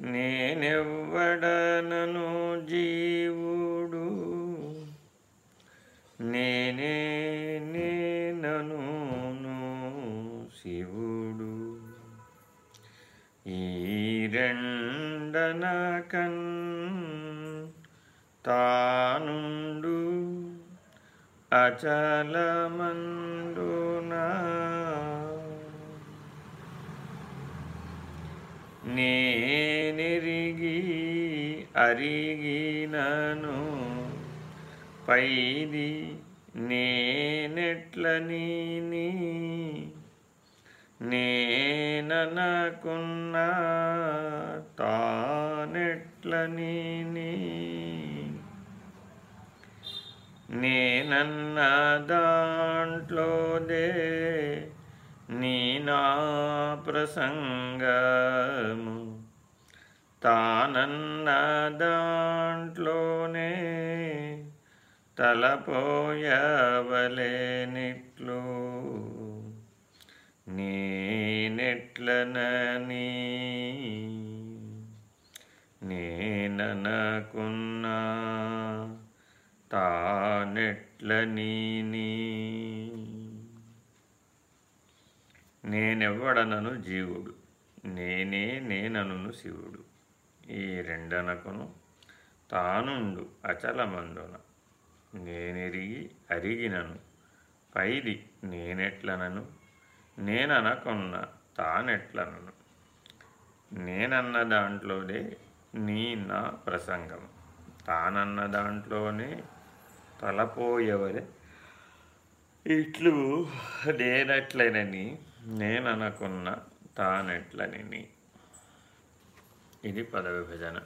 నేనెవ్వడనను జీవుడు. నేనే నేనను శివుడు. ఈ రెండన కన్ తానుండు నే నేనెరిగి అరిగినను పైది నేనెట్లని నేననకున్నా తానెట్లని నేనన్న దాంట్లోదే నీ నా ప్రసంగము. తానన్న దాంట్లోనే తలపోయవలేనిట్లు. నేనెట్లనని? నేననకున్నా తానెట్లని? నేనెవ్వడనను జీవుడు. నేనే నేనను శివుడు. ఈ రెండనకును తానుండు అచలమందున. నేనెరిగి అరిగినను. పైది నేనెట్లనను? నేననకున్న తానెట్లనను. నేనన్న దాంట్లోనే నీ నా ప్రసంగం. తానన్న దాంట్లోనే తలపోయేవరే ఇట్లు నేనట్లనని నేననకున్న తానెట్లని ఇది పద విభజన